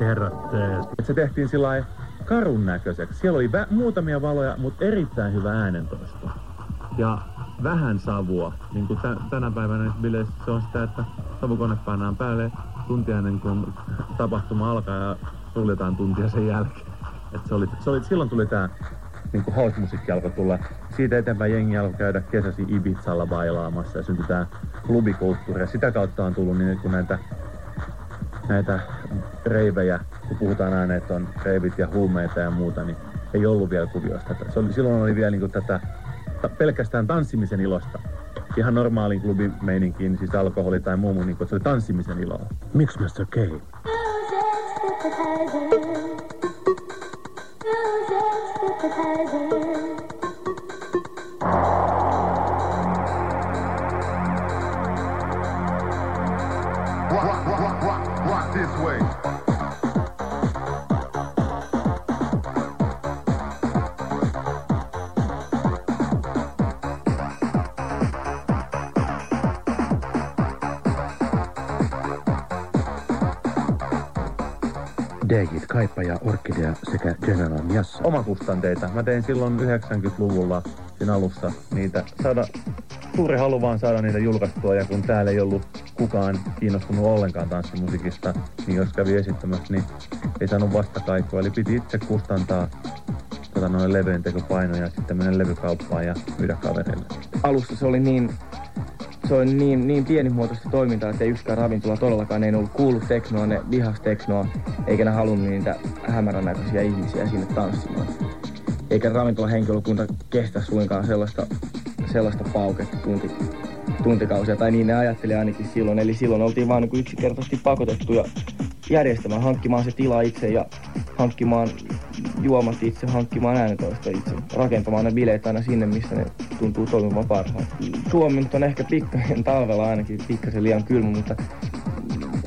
Herrat. Se tehtiin sillä karun näköiseksi. Siellä oli muutamia valoja, mutta erittäin hyvä äänentoisto. Ja vähän savua. Niin kuin tä- tänä päivänä bileissä se on sitä, että savukone pannaan päälle tuntia ennen kuin tapahtuma alkaa ja suljetaan tuntia sen jälkeen. Et se oli, se oli, silloin tuli tää niin kuin house-musiikki alkoi tulla. Siitä eteenpäin jengi alkoi käydä kesäsi Ibizalla bailaamassa ja syntyi tää klubikulttuuri. Ja sitä kautta on tullut niin, kun näitä, näitä reivejä, kun puhutaan aina, että on reivit ja huumeita ja muuta, niin ei ollut vielä kuvioista. Se oli, silloin oli vielä niin kuin tätä ta, pelkästään tanssimisen ilosta. Ihan normaalin klubimeininkiin, siis alkoholi tai muu, niin kuin, se oli tanssimisen iloa. Miksi Mr. K? Ja Orkidea sekä General Miassa. Omakustanteita. Mä tein silloin 90-luvulla siinä alussa niitä. Saada, suuri halu vaan saada niitä julkaistua ja kun täällä ei ollut kukaan kiinnostunut ollenkaan tanssimusiikista, niin jos kävi esittämässä, niin ei saanut vastakaikua. Eli piti itse kustantaa tota, noin levyjen tekopainoja ja sitten mennä levykauppaan ja myydä kavereille. alussa se oli niin, se oli niin, niin pienimuotoista toimintaa, että yksikään ravintola todellakaan ei ollut kuullut teknoa, ne vihas teknoa, eikä ne halunnut niitä hämärän näköisiä ihmisiä sinne tanssimaan. Eikä ravintolan henkilökunta kestä suinkaan sellaista, sellaista pauketta tunti, tuntikausia, tai niin ne ajatteli ainakin silloin. Eli silloin oltiin vaan niin yksinkertaisesti pakotettuja järjestämään, hankkimaan se tila itse ja hankkimaan juomat itse, hankkimaan äänentoista itse, rakentamaan ne bileet aina sinne, missä ne tuntuu toimivan parhaiten. Suomi nyt on ehkä pikkasen talvella ainakin pikkasen liian kylmä, mutta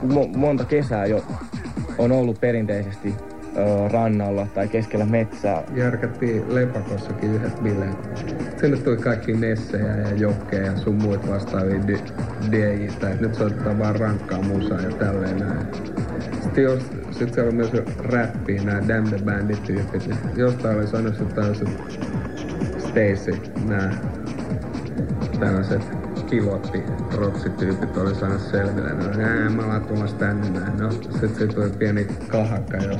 mo- monta kesää jo on ollut perinteisesti ö, rannalla tai keskellä metsää. järkättiin Lepakossakin yhdet bileet. Sinne tuli kaikki Nessejä ja Jokkeja ja sun muut vastaavia. Et nyt soitetaan vaan rankkaa musaa ja tälleen näin. Sitten jos, sit siellä on myös räppiä, nämä Damn the Bandit tyypit. Niin jostain oli sanonut, että Stacy, nämä tällaiset pilotti roksityypit oli saanut selville. No, nää, mä oon tulossa tänne näin. No, sit se tuli pieni kahakka, jos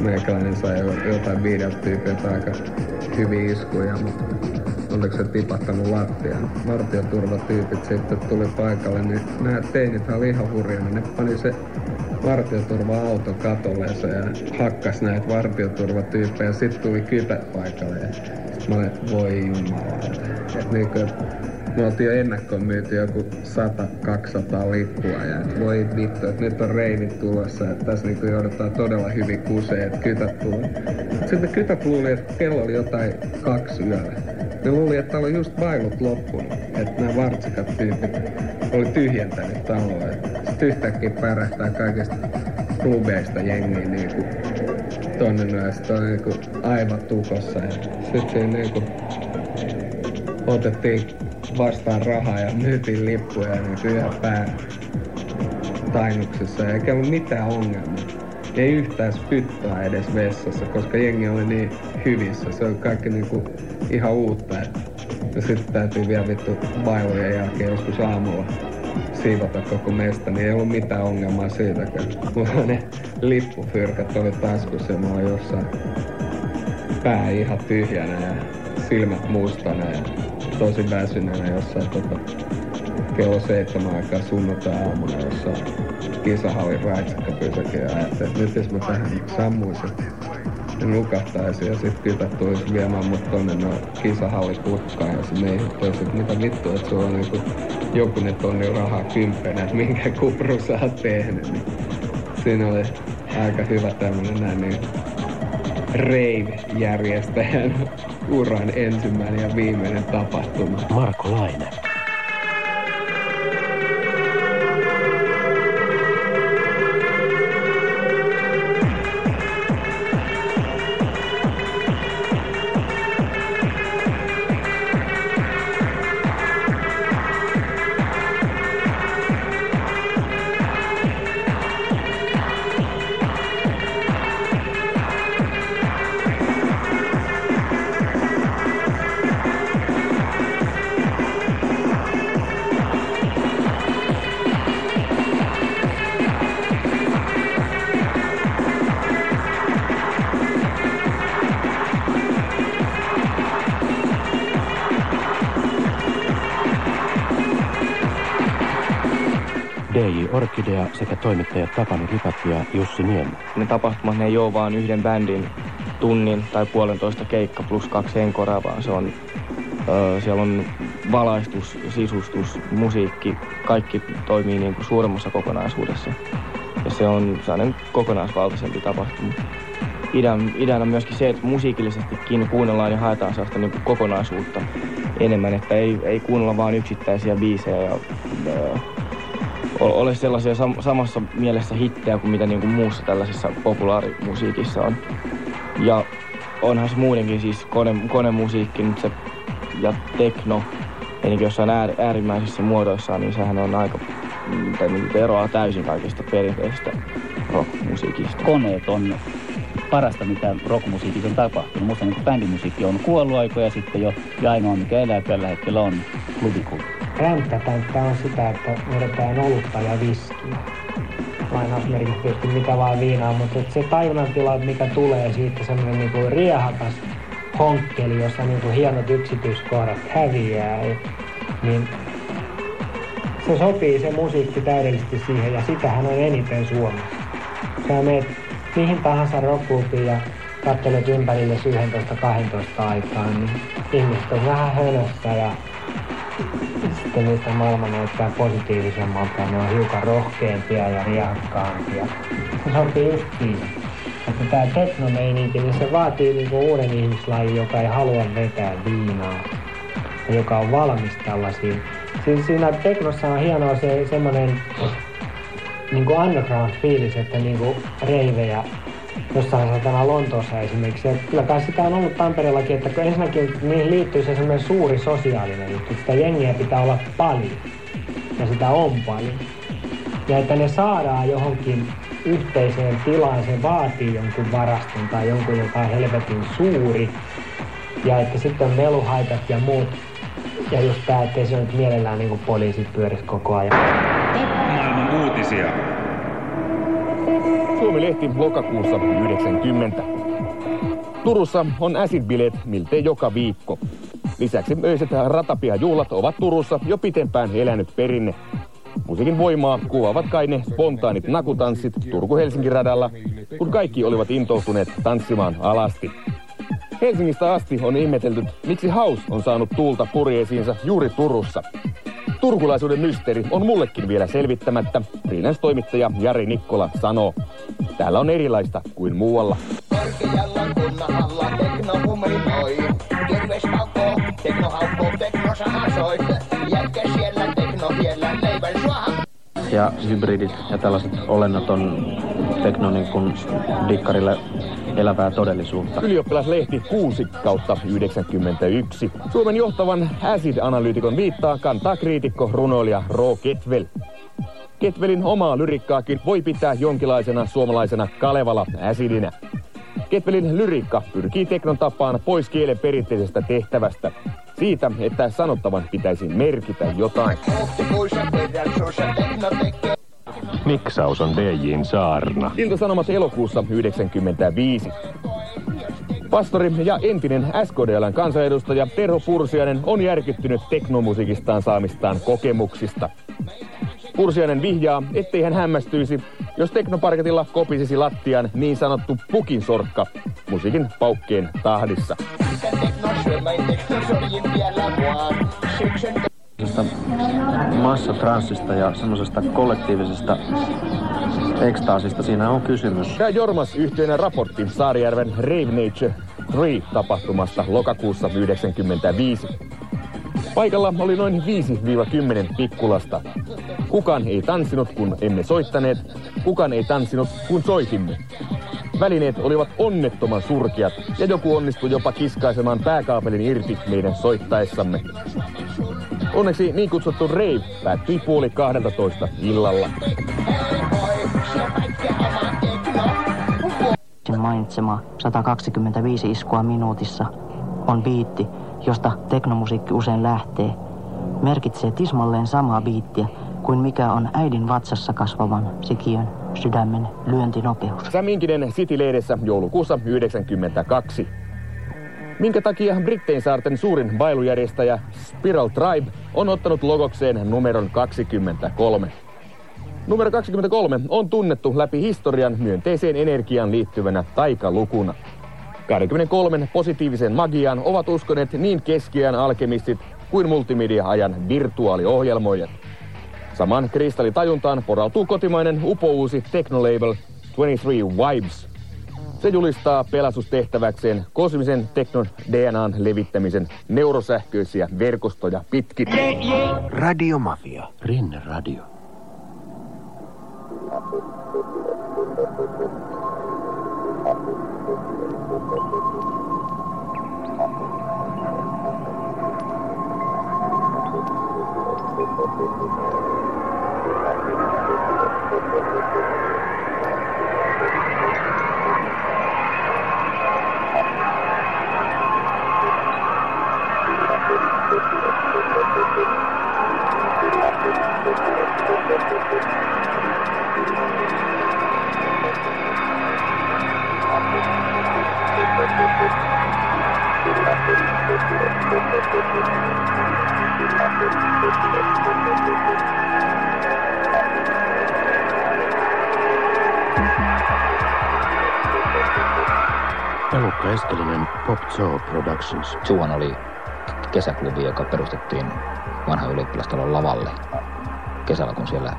meikäläinen sai jo- jotain viideltä tyypiltä aika hyviä iskuja, mutta oliko se tipahtanut lattiaan. Vartioturvatyypit sitten tuli paikalle, niin nämä teinit oli ihan hurjana. Ne pani se vartioturva-auto katolleensa ja hakkas näitä vartioturvatyyppejä. Sitten tuli kypät paikalle ja mä olin, voi jumala. Et niinku, et me oltiin jo ennakkoon myyty joku 100-200 lippua ja voi vittu, että nyt on reinit tulossa, että tässä niinku joudutaan todella hyvin kuseen, että kytät tulee. Sitten kytät luuli, että kello oli jotain kaksi yöllä. Ne luuli, että oli just bailut loppunut, että nämä vartsikat tyypit oli tyhjentänyt taloa. Sitten yhtäkkiä pärähtää kaikista klubeista jengiä niinku tonne noin, sit on niinku aivan tukossa. Ja sit siinä niinku otettiin vastaan rahaa ja myytiin lippuja niin yhä pää tainuksessa eikä ollut mitään ongelmaa. Ei yhtään spyttaa edes vessassa, koska jengi oli niin hyvissä. Se oli kaikki niinku ihan uutta. Ja sitten täytyy vielä vittu bailujen jälkeen joskus aamulla siivota koko mesta, niin ei ollut mitään ongelmaa siitäkään. Mulla ne lippufyrkät oli taskussa ja mä olin jossain pää ihan tyhjänä ja silmät mustana ja tosi väsyneenä jossain tota, kello seitsemän aikaa sunnuntai-aamuna jossain kisahallin raitsakkapysäkin ja ajattelin, että nyt jos mä tähän sammuisin ja nukahtaisin ja sit kytät tulisi viemään mut tonne no kisahalliputkaan ja se meihittäisi, että mitä vittua, että sulla on niinku jokunen tonni rahaa kymppenä, että minkä kupru sä oot tehnyt. Niin siinä oli aika hyvä tämmönen näin niin rave-järjestäjän uran ensimmäinen ja viimeinen tapahtuma. Marko Laine. Orkidea sekä toimittajat Tapani Ripatti ja Jussi Niemi. Ne tapahtumat ne ei ole vaan yhden bändin tunnin tai puolentoista keikka plus kaksi enkoraa, vaan se on, öö, siellä on valaistus, sisustus, musiikki, kaikki toimii niin kuin suuremmassa kokonaisuudessa. Ja se on sellainen kokonaisvaltaisempi tapahtuma. Idän, idän on myöskin se, että musiikillisestikin kuunnellaan ja haetaan sellaista niin kokonaisuutta enemmän, että ei, ei kuunnella vain yksittäisiä biisejä ja öö, ole sellaisia sam- samassa mielessä hittejä kuin mitä niin kuin muussa tällaisessa populaarimusiikissa on. Ja onhan se muutenkin siis kone, konemusiikki nyt se, ja tekno, enikin jossain äär, äärimmäisissä muodoissaan, niin sehän on aika, tai niin eroaa täysin kaikista perinteisestä rockmusiikista. Koneet on parasta, mitä rockmusiikissa on tapahtunut. Musta niin bändimusiikki on kuollut aikoja sitten jo, ja ainoa mikä elää tällä hetkellä on klubikulttuuri. Ränttätänttä on sitä, että vedetään olutta ja viskiä. Lainausmerkit tietysti mitä vaan viinaa, mutta se tajunnan tila, mikä tulee siitä semmoinen niinku riehakas honkkeli, jossa niinku hienot yksityiskohdat häviää, niin se sopii se musiikki täydellisesti siihen ja sitähän on eniten Suomessa. Sä meet mihin tahansa rockklubiin ja katselet ympärille 11-12 aikaan, niin ihmiset on vähän hönössä ja sitten niistä maailma näyttää positiivisemmalta ne on hiukan rohkeampia ja riakkaampia. Se sopii just. Että tää teknomeininki, niin se vaatii niinku uuden ihmislajin, joka ei halua vetää viinaa ja joka on valmis tällaisiin. Siis siinä teknossa on hienoa se semmonen niinku underground fiilis, että niinku reivejä jossain satana Lontoossa esimerkiksi. Ja kyllä kai sitä on ollut Tampereellakin, että kun ensinnäkin niihin liittyy se semmoinen suuri sosiaalinen juttu. Sitä jengiä pitää olla paljon. Ja sitä on paljon. Ja että ne saadaan johonkin yhteiseen tilaan, se vaatii jonkun varaston tai jonkun, joka on helvetin suuri. Ja että sitten on meluhaitat ja muut. Ja just tää, ettei se nyt mielellään niin poliisit pyörisi koko ajan. Maailman uutisia. Suomi-lehti lokakuussa 90. Turussa on acid-bileet miltei joka viikko. Lisäksi öiset ratapihajuhlat ovat Turussa jo pitempään elänyt perinne. Musiikin voimaa kuvaavat kai ne spontaanit nakutanssit Turku-Helsinki radalla, kun kaikki olivat intoutuneet tanssimaan alasti. Helsingistä asti on ihmetelty, miksi House on saanut tuulta purjeisiinsa juuri Turussa. Turkulaisuuden mysteeri on mullekin vielä selvittämättä, freelance-toimittaja Jari Nikkola sanoo. Täällä on erilaista kuin muualla. Korkealla kunnalla tekno huminoi. Kirves koko, tekno haukko, tekno sama soi. Jätkä siellä, tekno siellä, leivän suoha. Ja hybridit ja tällaiset olennot on tekno niin kuin dikkarille elävää todellisuutta. Ylioppilaslehti 6 kautta 91. Suomen johtavan acid-analyytikon viittaa kantaa kriitikko runoilija Ro Ketvel. Ketvelin omaa lyrikkaakin voi pitää jonkinlaisena suomalaisena Kalevala äsidinä. Ketvelin lyrikka pyrkii teknon tapaan pois kielen perinteisestä tehtävästä. Siitä, että sanottavan pitäisi merkitä jotain. Tekno. Miksaus on DJin saarna. Ilta-Sanomat elokuussa 95. Pastori ja entinen SKDLn kansanedustaja Terho Pursiainen on järkyttynyt teknomusiikistaan saamistaan kokemuksista. Pursiainen vihjaa, ettei hän hämmästyisi, jos teknoparketilla kopisisi lattian niin sanottu pukinsorkka musiikin paukkeen tahdissa. Tekno syömäin tekno soljin vielä vaan. Syksyn massatranssista ja semmoisesta kollektiivisesta ekstaasista siinä on kysymys. Tämä Jormas yhteinen raportti Saarijärven Rave Nature 3 tapahtumasta lokakuussa 1995. Paikalla oli noin 5-10 pikkulasta. Kukaan ei tanssinut, kun emme soittaneet. Kukaan ei tanssinut, kun soitimme. Välineet olivat onnettoman surkeat ja joku onnistui jopa kiskaisemaan pääkaapelin irti meidän soittaessamme. Onneksi niin kutsuttu rave päättyi puoli 12 illalla. Sen mainitsema 125 iskua minuutissa on biitti, josta teknomusiikki usein lähtee. Merkitsee tismalleen samaa biittiä kuin mikä on äidin vatsassa kasvavan sikiön sydämen lyöntinopeus. Säminkinen City-lehdessä joulukuussa 92. Minkä takia Brittein saarten suurin bailujärjestäjä Spiral Tribe on ottanut logokseen numeron 23? Numero 23 on tunnettu läpi historian myönteiseen energiaan liittyvänä taikalukuna. 23 positiivisen magiaan ovat uskoneet niin keskiään alkemistit kuin multimedia-ajan virtuaaliohjelmoijat. Saman kristallitajuntaan porautuu kotimainen upouusi technolabel 23 Vibes. Se julistaa pelastustehtäväkseen kosmisen teknon DNAn levittämisen neurosähköisiä verkostoja pitkin. Radiomafia. Rinne Radio. Zoo Productions. Suuhan oli kesäklubi, joka perustettiin vanhan ylioppilastalon lavalle kesällä, kun siellä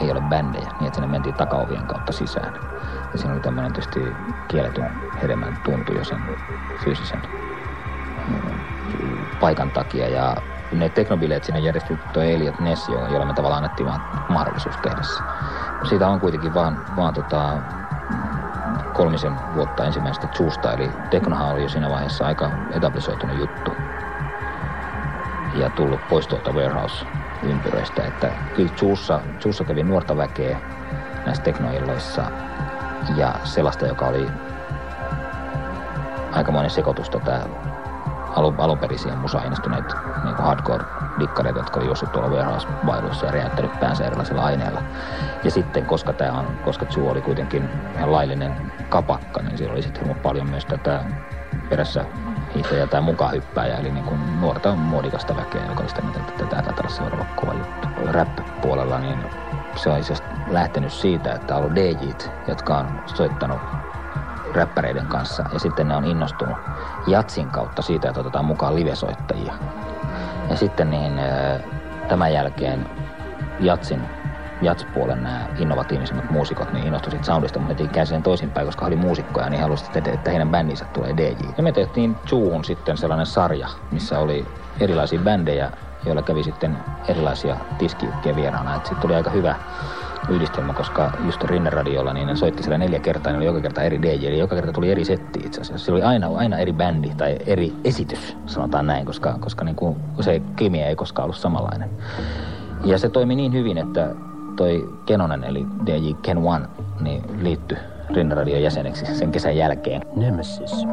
ei ole bändejä, niin että sinne mentiin takaovien kautta sisään. Ja siinä oli tämmöinen tietysti kielletyn hedelmän tuntu jo sen fyysisen mm, paikan takia. Ja ne teknobileet sinne järjesti toi Elliot Ness, jolle me tavallaan annettiin vaan mahdollisuus tehdä se. Siitä on kuitenkin vaan, vaan tota, kolmisen vuotta ensimmäistä Chuusta, eli Teknohan oli jo siinä vaiheessa aika etablisoitunut juttu ja tullut pois tuolta warehouse-ympyröistä. Että kyllä Chuussa, Chuussa kävi nuorta väkeä näissä teknoilloissa ja sellaista, joka oli aikamoinen sekoitus tätä alun, alunperisiä musa-innostuneita niin hardcore-dikkareita, jotka oli juossut tuolla warehouse-vailuissa ja räjäyttänyt päänsä erilaisilla aineilla. Ja sitten, koska tämä on, koska Chu oli kuitenkin ihan laillinen kapakka, niin siellä oli sitten paljon myös tätä perässä hiihtäjä tai mukaan hyppääjä, eli niin kuin nuorta muodikasta väkeä, joka oli sitä mieltä, että tämä taitaa olla seuraava kova juttu. Rap-puolella niin se on itse lähtenyt siitä, että on ollut DJt, jotka on soittanut räppäreiden kanssa ja sitten ne on innostunut jatsin kautta siitä, että otetaan mukaan livesoittajia. Ja sitten niin tämän jälkeen jatsin jatspuolen nämä innovatiivisemmat muusikot niin innostui siitä soundista, mutta ne käänsi sen toisinpäin, koska oli muusikkoja, niin halusivat, että, että heidän bändinsä tulee DJ. Ja me tehtiin Chuuhun sitten sellainen sarja, missä oli erilaisia bändejä, joilla kävi sitten erilaisia tiskiykkejä vieraana. Sitten tuli aika hyvä yhdistelmä, koska just Rinneradiolla niin ne soitti siellä neljä kertaa, niin oli joka kerta eri DJ, eli joka kerta tuli eri setti itse asiassa. Sillä oli aina, aina eri bändi tai eri esitys, sanotaan näin, koska, koska niin kuin, se kemia ei koskaan ollut samanlainen. Ja se toimi niin hyvin, että toi Kenonen, eli DJ Ken One, niin liittyi Rinneradion jäseneksi sen kesän jälkeen. Nemesis.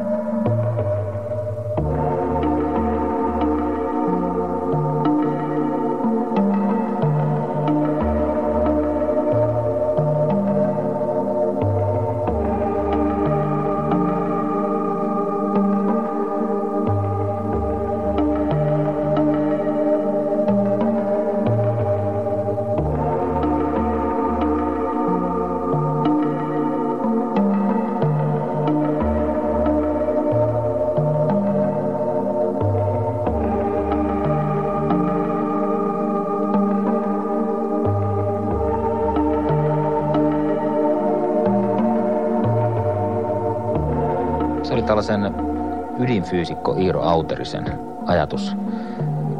Ydinfyysikko Iiro Auterisen ajatus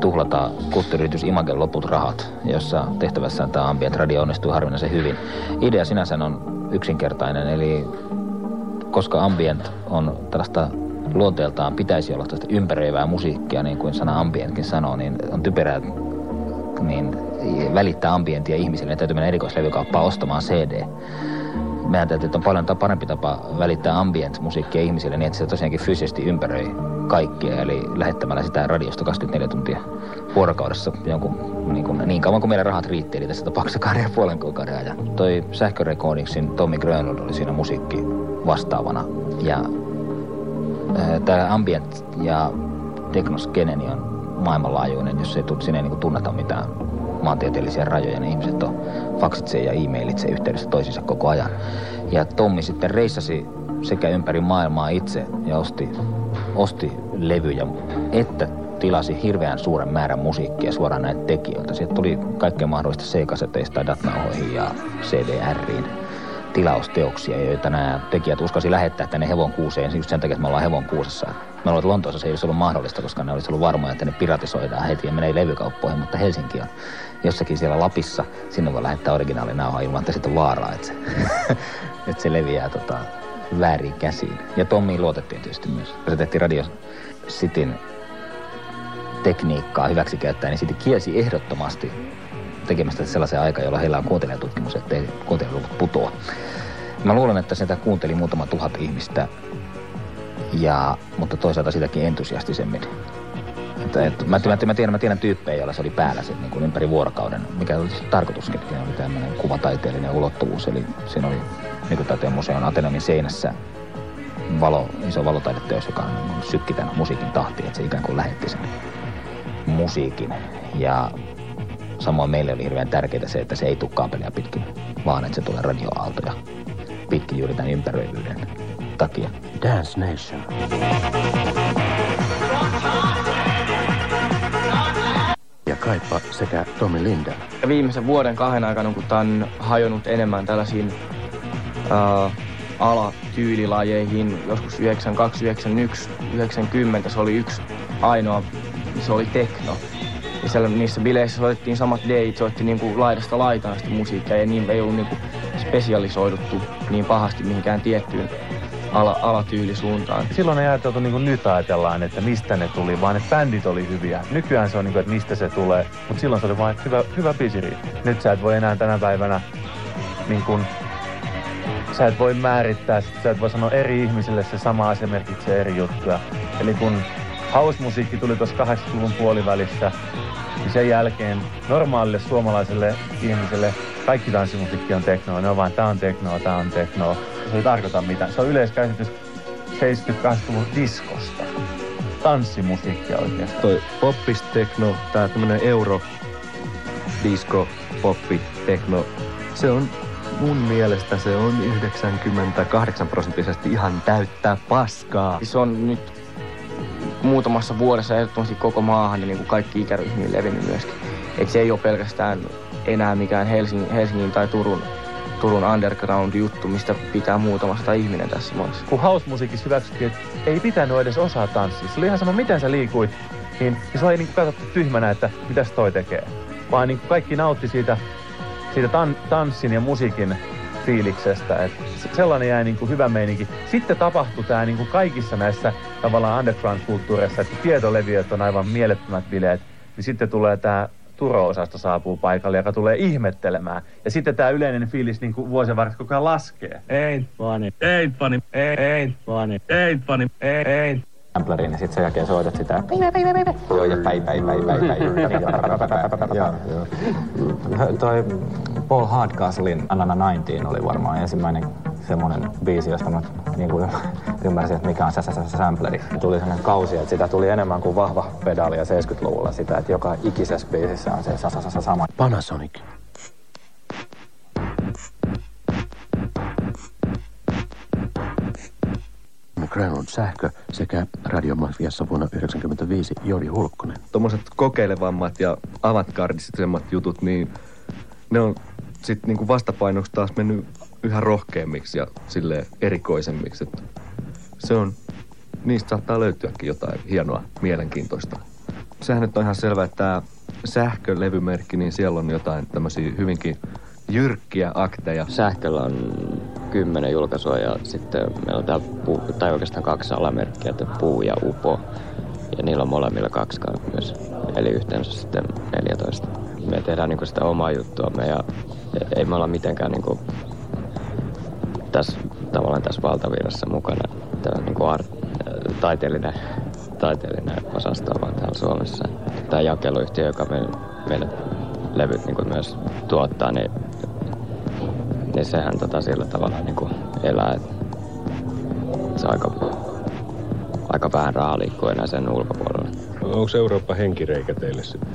tuhlata kulttuuriyritys Imagen loput rahat, jossa tehtävässä tämä ambient radio onnistuu harvinaisen hyvin. Idea sinänsä on yksinkertainen, eli koska ambient on tällaista luonteeltaan pitäisi olla tällaista ympäröivää musiikkia, niin kuin sana ambientkin sanoo, niin on typerää niin välittää ambientia ihmisille. Ne täytyy mennä erikoislevykauppaan ostamaan CD meidän täytyy, että on paljon parempi tapa välittää ambient-musiikkia ihmisille niin, että se tosiaankin fyysisesti ympäröi kaikkia, eli lähettämällä sitä radiosta 24 tuntia vuorokaudessa jonkun, niin, kuin, niin kauan kuin meillä rahat riitti, eli tässä tapauksessa kahden ja puolen kuukauden ajan. Toi sähkörekordingsin Tommy Grönlund oli siinä musiikki vastaavana, ja tämä ambient ja teknoskene on maailmanlaajuinen, jos ei niin tunneta mitään maantieteellisiä rajoja, niin ihmiset on faksitse ja e-mailitse yhteydessä toisiinsa koko ajan. Ja Tommi sitten reissasi sekä ympäri maailmaa itse ja osti, osti levyjä, että tilasi hirveän suuren määrän musiikkia suoraan näitä tekijöiltä. Sieltä tuli kaikkea mahdollista C-kaseteista, datanauhoihin ja CDRiin tilausteoksia, joita nämä tekijät uskasi lähettää tänne hevon kuuseen just sen takia, että me ollaan hevon Me ollaan, että Lontoossa se ei olisi ollut mahdollista, koska ne olisi ollut varmoja, että ne piratisoidaan heti ja menee levykauppoihin, mutta Helsinki on jossakin siellä Lapissa. Sinne voi lähettää originaalinauhaa ilman, että sitten on vaaraa, että se, että se leviää tota, väärin käsiin. Ja Tommiin luotettiin tietysti myös. Se tehtiin Radio Cityn tekniikkaa hyväksi käyttäen, niin City kielsi ehdottomasti tekemästä sellaisen aikaa, jolloin heillä on kuuntelijatutkimus, ettei kuuntelijaluvut putoa. Mä luulen, että sitä kuunteli muutama tuhat ihmistä, ja, mutta toisaalta sitäkin entusiastisemmin. Että, et, mä, mä, mä, tiedän, mä tiedän tyyppejä, joilla se oli päällä sit, niin kuin ympäri vuorokauden, mikä oli tarkoituskin. Oli tämmöinen kuvataiteellinen ulottuvuus, eli siinä oli nykytaiteen museon Ateneumin seinässä valo, iso valotaideteos, joka sykki tämän musiikin tahtiin, että se ikään kuin lähetti sen musiikin. Ja samoin meille oli hirveän tärkeää se, että se ei tule kaapelia pitkin, vaan että se tulee radioaaltoja pitkin juuri tämän ympäröivyyden takia. Dance Nation. Ja Kaipa sekä Tommy Lindell. Ja viimeisen vuoden kahden aikana, kun tämä on hajonnut enemmän tällaisiin uh, alatyylilajeihin, joskus 92, 91, 90, se oli yksi ainoa, se oli tekno. Ja siellä niissä bileissä soitettiin samat DJt, soitti niinku laidasta laitaan sitä musiikkia ja niin ei ollut niinku spesialisoiduttu niin pahasti mihinkään tiettyyn ala, alatyylisuuntaan. Silloin ei ajateltu niin kuin nyt ajatellaan, että mistä ne tuli, vaan että bändit oli hyviä. Nykyään se on niin kuin, että mistä se tulee, mutta silloin se oli vain, hyvä, hyvä biisi. Nyt sä et voi enää tänä päivänä niin kuin, sä et voi määrittää, sä et voi sanoa eri ihmisille se sama asia merkitsee eri juttuja. Eli kun house-musiikki tuli tuossa 80-luvun puolivälissä, niin sen jälkeen normaalille suomalaiselle ihmiselle kaikki tanssimusiikki on teknoa. Ne on vaan, tää on teknoa, tää on teknoa. Se ei tarkoita mitään. Se on yleiskäsitys 70-80-luvun diskosta. Tanssimusiikkia oikeastaan. Toi poppis, tekno, tää tämmönen euro, disco, poppi, tekno, se on mun mielestä se on 98 prosenttisesti ihan täyttää paskaa. Se on nyt muutamassa vuodessa ehdottomasti koko maahan ja niin kuin kaikki ikäryhmiin levinnyt myöskin. Et se ei ole pelkästään enää mikään Helsingin, Helsingin tai Turun, Turun underground-juttu, mistä pitää muutama sata ihminen tässä maassa. Kun house-musiikissa hyväksyttiin, että ei pitänyt edes osaa tanssia. Se oli ihan sama, miten sä liikuit, niin, se ei niin katsottu tyhmänä, että mitäs toi tekee. Vaan niin kaikki nautti siitä, siitä tan, tanssin ja musiikin fiiliksestä. Että sellainen jäi niin kuin hyvä meininki. Sitten tapahtui tämä niin kuin kaikissa näissä tavallaan underground-kulttuureissa, että tietoleviöt on aivan mielettömät bileet, niin sitten tulee tämä Turo-osasto saapuu paikalle, joka tulee ihmettelemään. Ja sitten tämä yleinen fiilis niin kuin vuosien varrella koko ajan laskee. Ei, vani. Ei, vani. Ei, ei, vani. Ei, vani. Ei, ei. Sampleriin ja sitten sen jälkeen soitat sitä. Päivä, päivä, päivä. Joo, ja päivä, päivä, päivä, päivä. Joo, joo. Toi Paul Hardcastlein Anana 19 oli varmaan ensimmäinen semmoinen biisi, josta mä niin kuin ymmärsin, että mikä on sampleri. Tuli sellainen kausi, että sitä tuli enemmän kuin vahva pedaali ja 70-luvulla sitä, että joka ikisessä biisissä on se sama. Panasonic. Grenlund sähkö sekä radiomafiassa vuonna 1995 Jori Hulkkonen. Tuommoiset kokeilevammat ja avantgardistisemmat jutut, niin ne on sitten niinku vastapainoksi taas mennyt yhä rohkeammiksi ja sille erikoisemmiksi. Että se on, niistä saattaa löytyäkin jotain hienoa, mielenkiintoista. Sehän nyt on ihan selvää, että tämä sähkölevymerkki, niin siellä on jotain tämmöisiä hyvinkin jyrkkiä akteja. Sähköllä on kymmenen julkaisua ja sitten meillä on täällä puu, tai oikeastaan kaksi alamerkkiä, että puu ja upo. Ja niillä on molemmilla kaksi myös, eli yhteensä sitten 14. Me tehdään niinku sitä omaa juttua me ja ei me olla mitenkään niinku tässä, tavallaan tässä valtavirrassa mukana. Tämä on niinku art, taiteellinen, taiteellinen osasto vaan täällä Suomessa. Tämä jakeluyhtiö, joka me, meille levyt niin myös tuottaa, niin, niin sehän tota sillä tavalla niin kuin elää. se aika, aika vähän rahaa liikkuu enää sen ulkopuolella. Onko Eurooppa henkireikä teille sitten?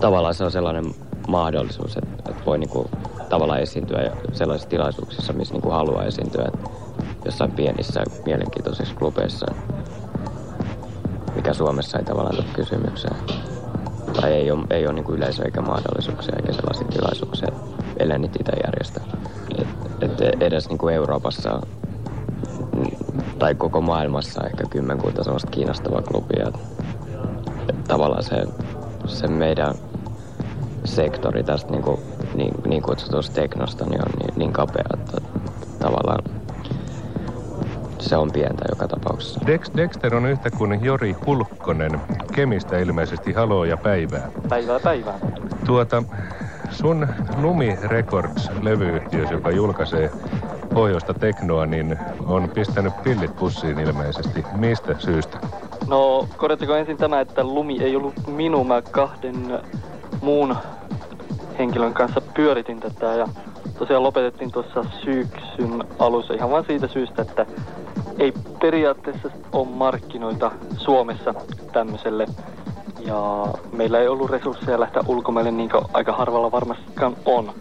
Tavallaan se on sellainen mahdollisuus, että, että voi niinku tavallaan esiintyä sellaisissa tilaisuuksissa, missä niinku haluaa esiintyä. Että jossain pienissä mielenkiintoisissa klubeissa, mikä Suomessa ei tavallaan ole kysymykseen. Tai ei ole, ei ole niin kuin yleisö eikä mahdollisuuksia eikä sellaisia tilaisuuksia, ellei niitä itse järjestä. Et edes niin kuin Euroopassa tai koko maailmassa ehkä kymmenkunta sellaista kiinnostavaa klubia. Et tavallaan se, se meidän sektori tästä niin, kuin, niin, niin kutsutusta teknosta niin on niin, niin kapea, että tavallaan se on pientä joka tapauksessa. Dex, Dexter on yhtä kuin Jori Hulkkonen. Kemistä ilmeisesti haloo ja päivää. Päivää päivää. Tuota, sun Lumi Records levyyhtiö, joka julkaisee pohjoista teknoa, niin on pistänyt pillit pussiin ilmeisesti. Mistä syystä? No, korjattako ensin tämä, että Lumi ei ollut minun. Mä kahden muun henkilön kanssa pyöritin tätä ja tosiaan lopetettiin tuossa syksyn alussa ihan vain siitä syystä, että ei periaatteessa ole markkinoita Suomessa tämmöiselle. Ja meillä ei ollut resursseja lähteä ulkomaille niin kuin aika harvalla varmastikaan on.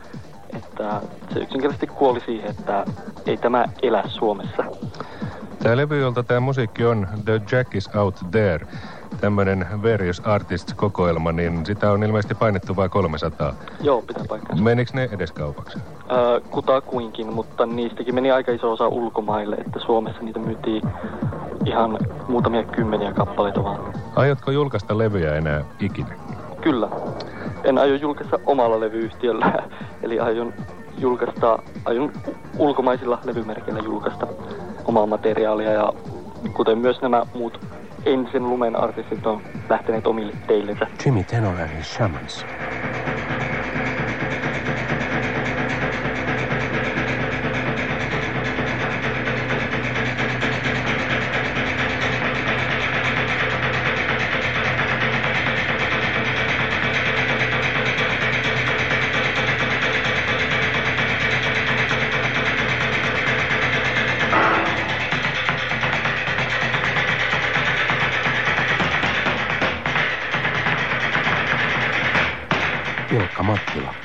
Että se yksinkertaisesti kuoli siihen, että ei tämä elä Suomessa. Tämä levy, jolta tämä musiikki on The Jack is Out There, tämmöinen Various Artists-kokoelma, niin sitä on ilmeisesti painettu vain 300. Joo, pitää paikkansa. Menikö ne edes kaupaksi? Öö, kutakuinkin, mutta niistäkin meni aika iso osa ulkomaille, että Suomessa niitä myytiin ihan muutamia kymmeniä kappaleita vaan. Aiotko julkaista levyjä enää ikinä? Kyllä. En aio julkaista omalla levyyhtiöllä, eli aion julkaista, aion ulkomaisilla levymerkeillä julkaista omaa materiaalia ja kuten myös nämä muut ensin lumen artistit on lähteneet omille teillensä. Jimmy Tenor and his Shamans.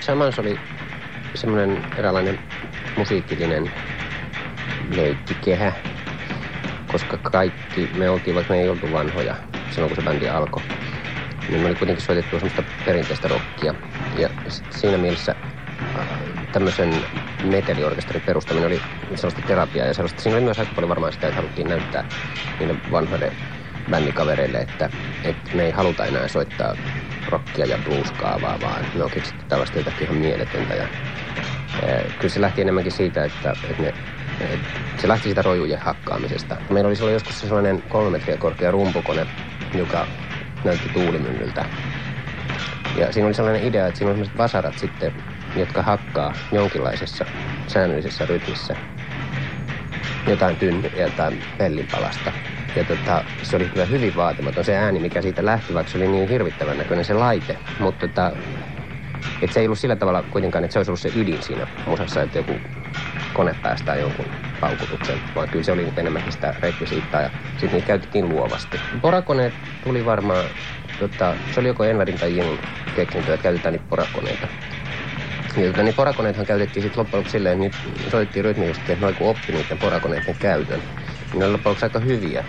Samans oli semmoinen eräänlainen musiikillinen leikkikehä, koska kaikki me oltiin, vaikka me ei oltu vanhoja silloin, kun se bändi alkoi, niin me oli kuitenkin soitettu semmoista perinteistä rockia. Ja siinä mielessä äh, tämmöisen meteliorkesterin perustaminen oli sellaista terapiaa ja sellaista. Siinä oli myös aika paljon varmaan sitä, että haluttiin näyttää niille vanhoille bändikavereille, että, että me ei haluta enää soittaa rockia ja blueskaavaa, vaan me on keksitty tällaista jotakin ihan mieletöntä. Ja, e, kyllä se lähti enemmänkin siitä, että, että me, et, se lähti siitä rojujen hakkaamisesta. Meillä oli silloin joskus sellainen kolme metriä korkea rumpukone, joka näytti tuulimyllyltä. Ja siinä oli sellainen idea, että siinä on sellaiset vasarat sitten, jotka hakkaa jonkinlaisessa säännöllisessä rytmissä jotain tynnyriä tai pellinpalasta. Ja tota, se oli kyllä hyvin vaatimaton se ääni, mikä siitä lähti, vaikka se oli niin hirvittävän näköinen se laite. Mutta tota, et se ei ollut sillä tavalla kuitenkaan, että se olisi ollut se ydin siinä musassa, että joku kone päästää jonkun paukutuksen, vaan kyllä se oli enemmänkin sitä rekvisiittaa ja sitten niitä käytettiin luovasti. Porakoneet tuli varmaan, tota, se oli joko Enverin tai Jinin keksintö, että käytetään niitä porakoneita. Ja tota, niin porakoneethan käytettiin sitten loppujen lopuksi silleen, että niitä soitettiin rytmisesti, että ne oli oppi niiden porakoneiden käytön. Ne oli loppujen lopuksi aika hyviä.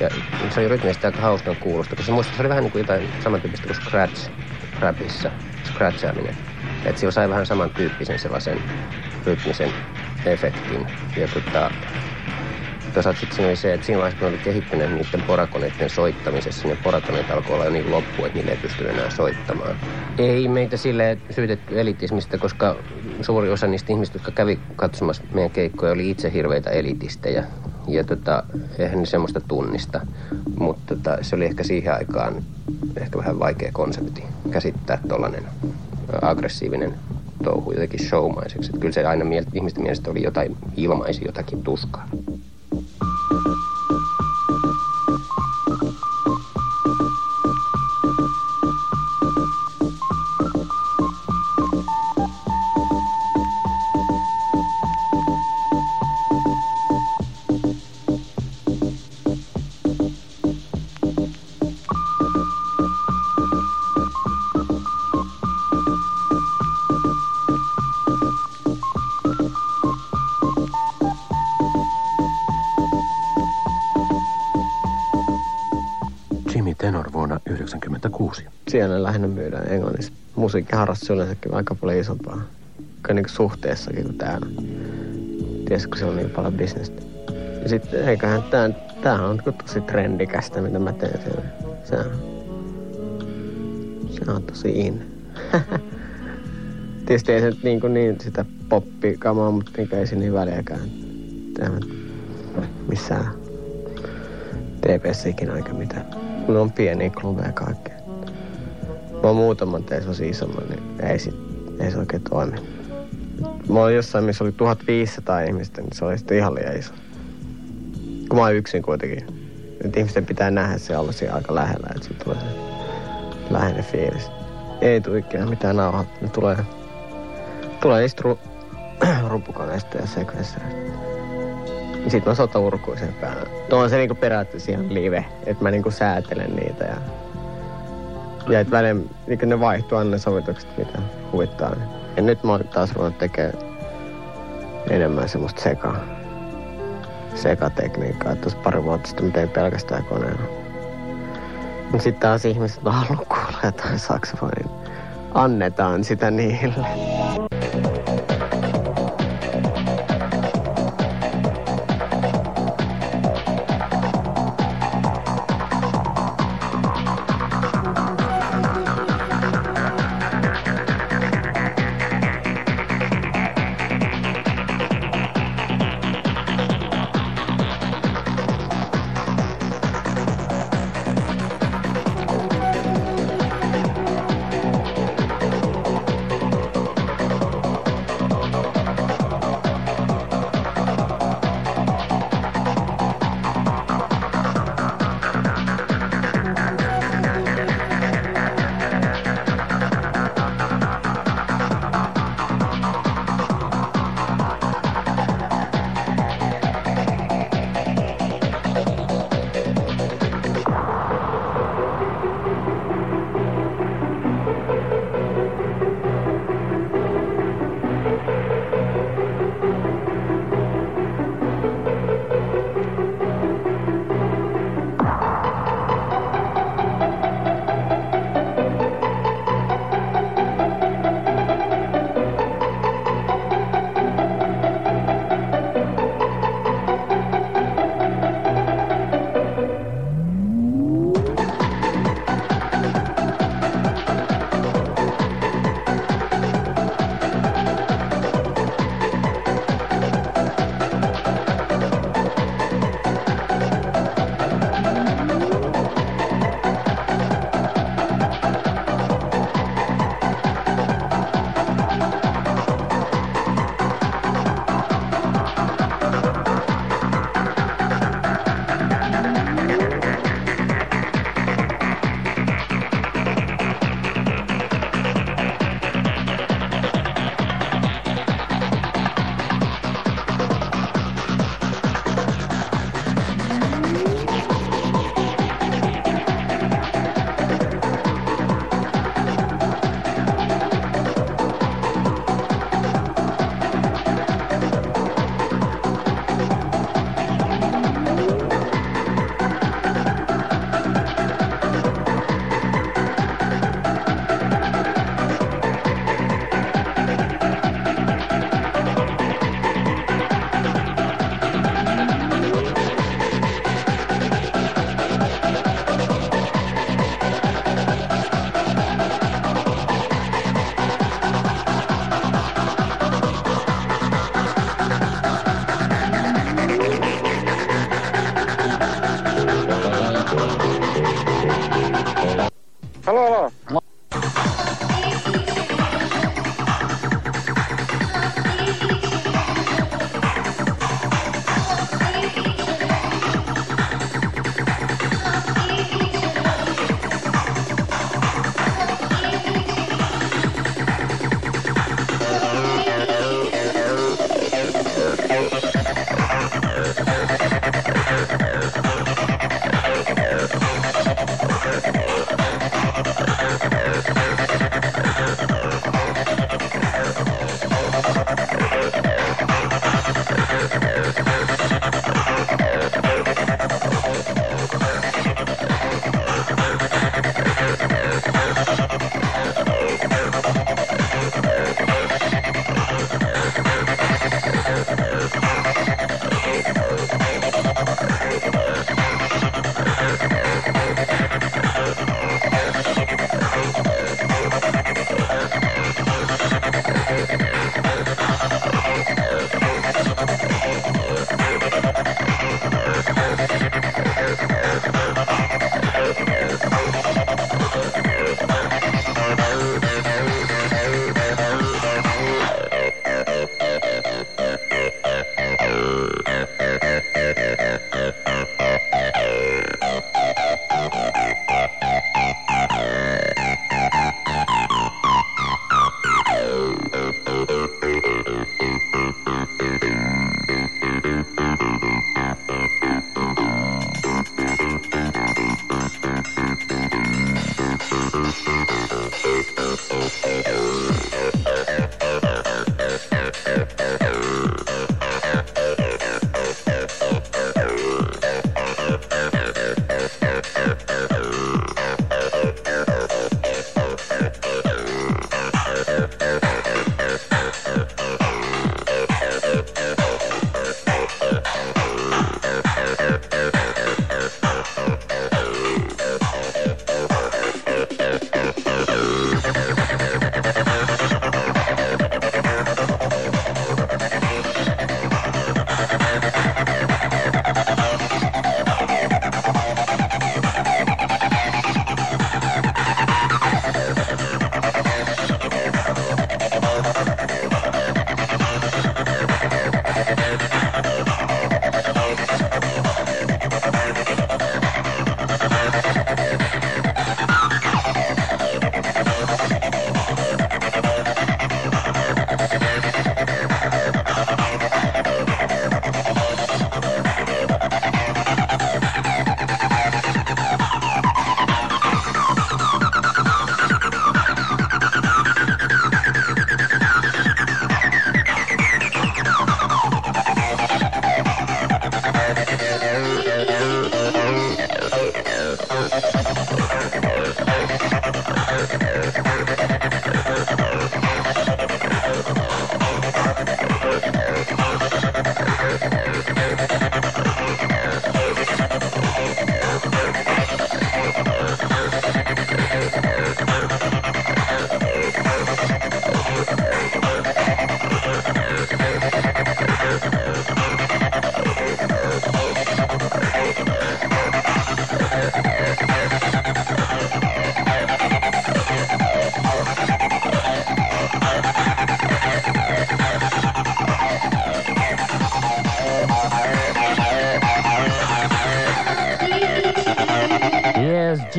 Ja se oli rytmisesti aika hauskan kuulosta, koska muistat, se oli vähän niin kuin jotain samantyyppistä kuin scratch rapissa, scratchaaminen. Että sillä sai vähän samantyyppisen sellaisen rytmisen efektin. Ja tota, sitten siinä oli se, että siinä vaiheessa kun oli kehittyneet niiden porakoneiden soittamisessa, niin porakoneet alkoi olla jo niin loppu, että niille ei pystynyt enää soittamaan. Ei meitä sille syytetty elitismistä, koska suuri osa niistä ihmistä, jotka kävi katsomassa meidän keikkoja, oli itse hirveitä elitistejä. Ja tota, eihän ne semmoista tunnista. Mutta tota, se oli ehkä siihen aikaan ehkä vähän vaikea konsepti käsittää tuollainen aggressiivinen touhu jotenkin showmaiseksi. Että kyllä se aina ihmisten mielestä oli jotain ilmaisi jotakin tuskaa. Bye. Siellä lähinnä myydään englannissa. Musiikkiharrastus yleensäkin aika paljon isompaa. Kyllä niin suhteessakin kuin täällä. Tiedätkö, se on niin paljon bisnestä. Ja sitten eiköhän tää, täähän on niinku tosi trendikästä, mitä mä teen siellä. Se on, se on tosi in. Tietysti ei se nyt niin, kuin niin sitä poppikamaa, mutta niin ei siinä niin väliäkään. Tämä missään TPS ikinä eikä mitään. Kun on pieniä klubeja kaikkea. Mä oon muutaman tein tosi isomman, niin ei, sit, ei se oikein toimi. Mä olin jossain, missä oli 1500 ihmistä, niin se oli sitten ihan liian iso. Kun mä oon yksin kuitenkin. Nyt ihmisten pitää nähdä se olla siinä aika lähellä, että siitä tulee se läheinen fiilis. Ei tule ikinä mitään nauhaa. Ne tulee, tulee niistä ru, rumpukoneista ja sekveistä. Sitten mä soitan urkuisen päällä. Tuo on se niinku periaatteessa ihan live, että mä niinku säätelen niitä ja ja et välillä niin ne vaihtuu aina ne sovitukset, mitä huvittaa. Ja nyt mä oon taas ruvennut tekemään enemmän semmoista seka, sekatekniikkaa. Tuossa pari vuotta sitten mä tein pelkästään koneella. Mutta sitten taas ihmiset on halunnut kuulla jotain saksofonin. Annetaan sitä niille.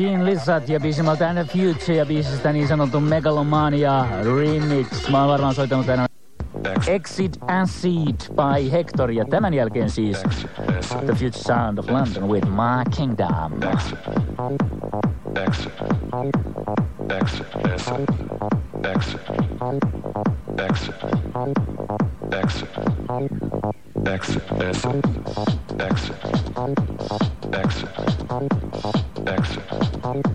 Machine Lizard ja biisi malta aina Future-biisistä niin sanottu Megalomania Remix. Mä oon varmaan soitanut aina Exit Acid by Hector ja tämän jälkeen siis The Future Sound of London with My Kingdom. Exit. Exit. Exit. Exit. Exit. Exit. Exit. Exit, exit, exit, exit, exit, exit. exit,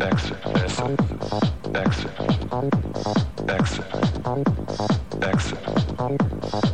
exit, exit, exit.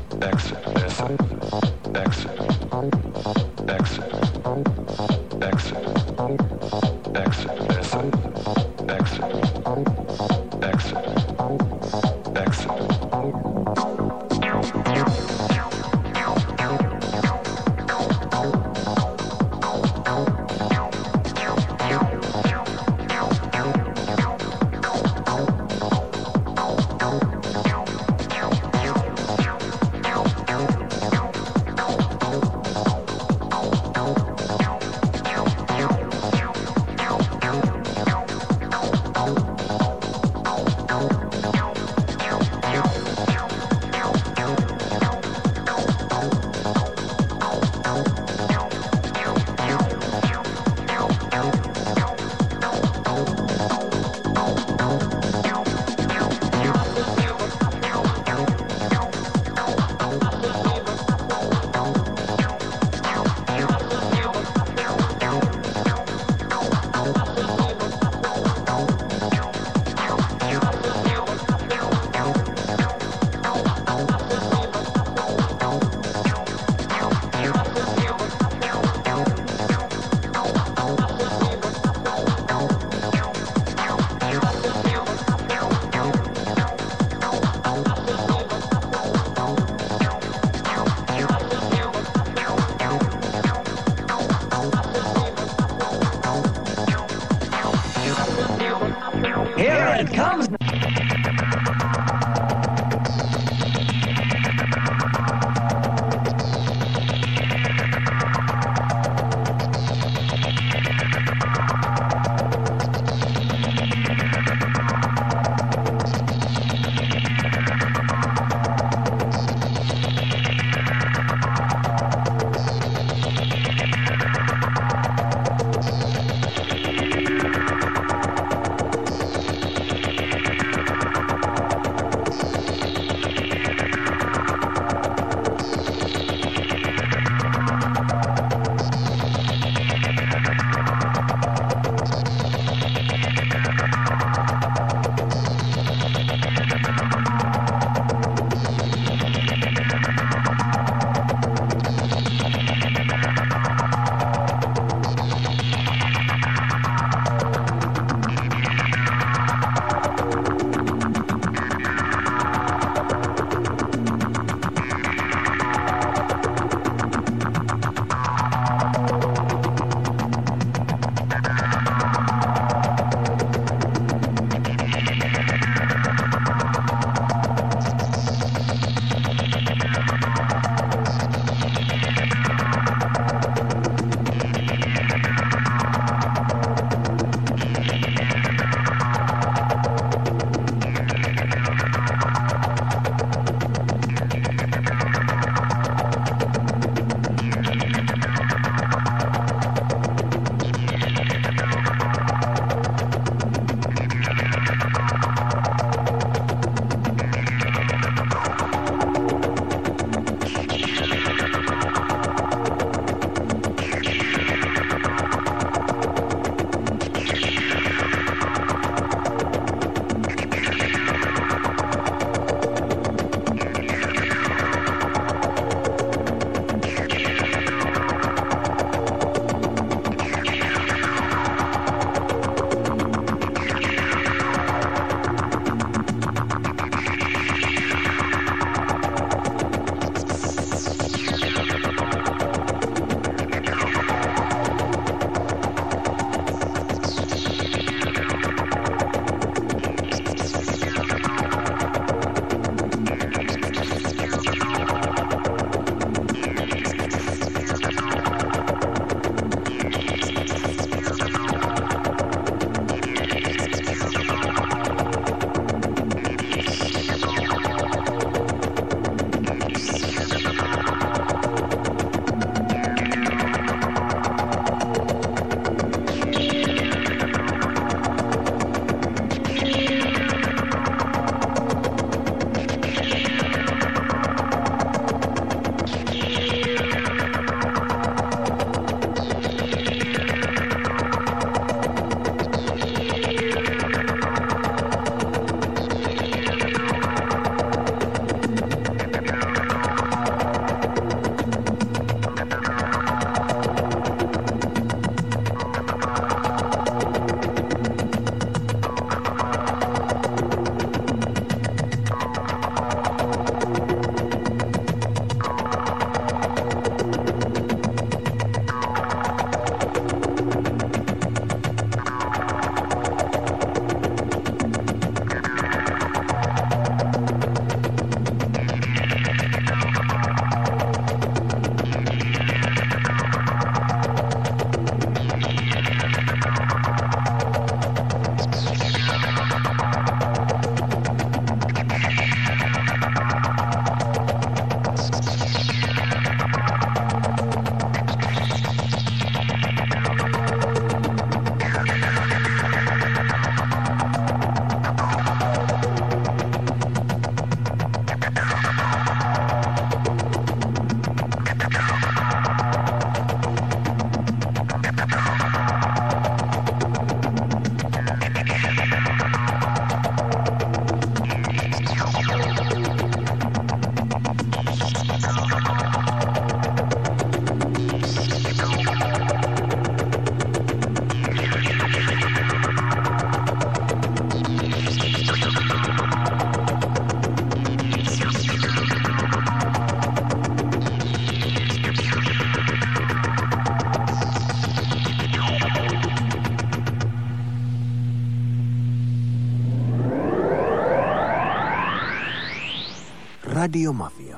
Radiomafia.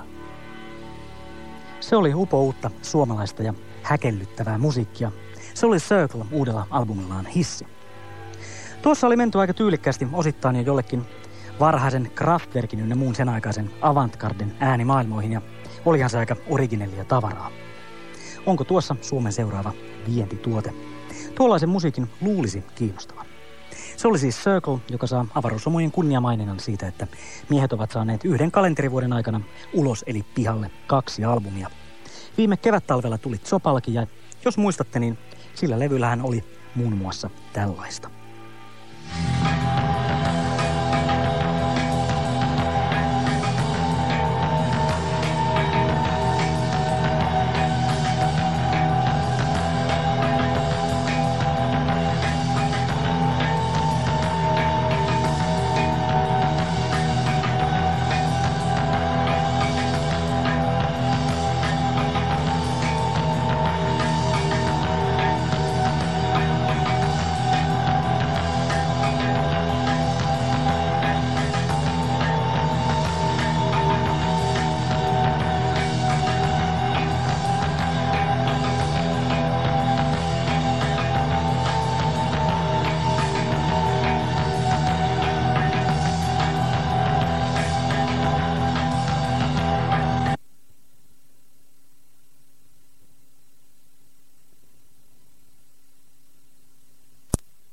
Se oli uutta suomalaista ja häkellyttävää musiikkia. Se oli Circle uudella albumillaan Hissi. Tuossa oli menty aika tyylikkästi osittain jo jollekin varhaisen Kraftwerkin ynnä muun sen aikaisen avantgarden äänimaailmoihin ja olihan se aika originellia tavaraa. Onko tuossa Suomen seuraava vientituote? Tuollaisen musiikin luulisi kiinnostavan. Se oli siis Circle, joka saa avaruusromujen kunniamaininnan siitä, että miehet ovat saaneet yhden kalenterivuoden aikana ulos eli pihalle kaksi albumia. Viime kevättalvella tuli Zopalki ja jos muistatte, niin sillä levyllähän oli muun muassa tällaista.